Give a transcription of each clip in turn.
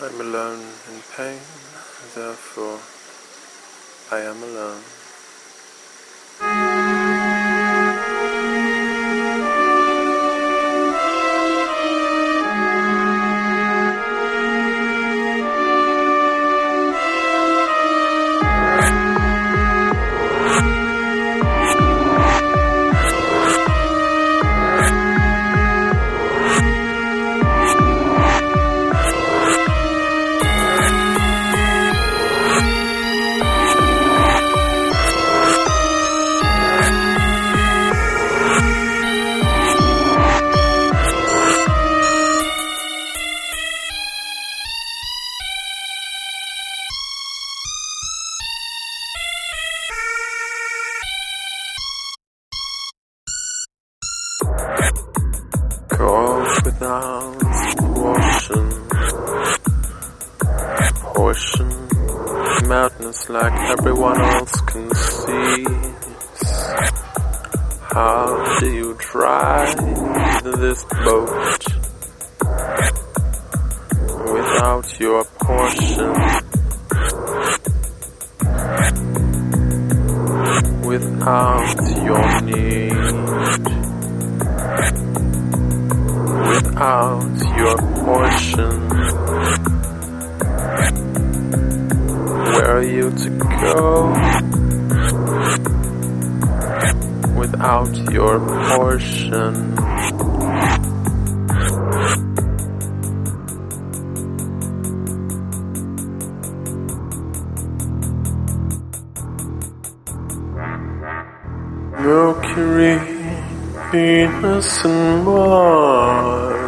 I'm alone in pain, therefore I am alone. Go off without washing, portion, madness like everyone else can see. How do you drive this boat without your portion? Without your need. Without your portion. Where are you to go without your portion? Mercury, Venus, and Mars.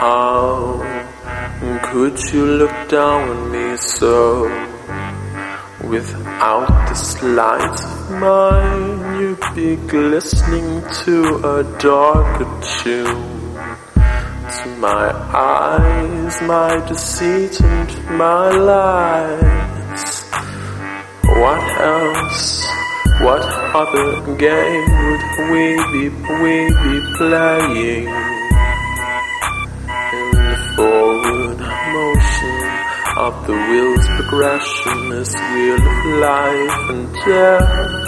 How could you look down on me so? Without this light of mine, you'd be glistening to a darker tune. To my eyes, my deceit and my lies. What else? What other game would we be, we be playing? Of the wheel's progression, this wheel of life and death.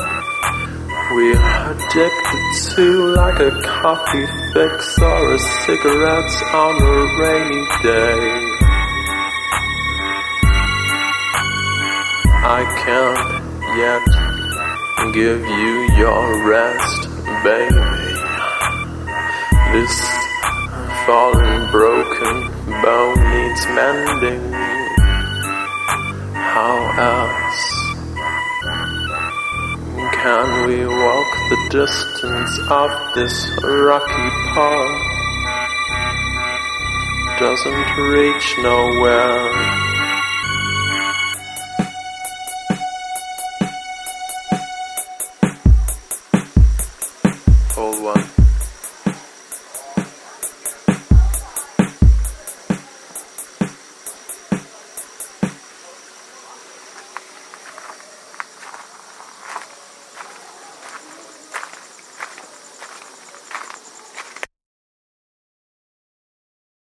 We're addicted to like a coffee fix or a cigarette on a rainy day. I can't yet give you your rest, baby. This fallen, broken bone needs mending. How else can we walk the distance of this rocky path? Doesn't reach nowhere. Hold one.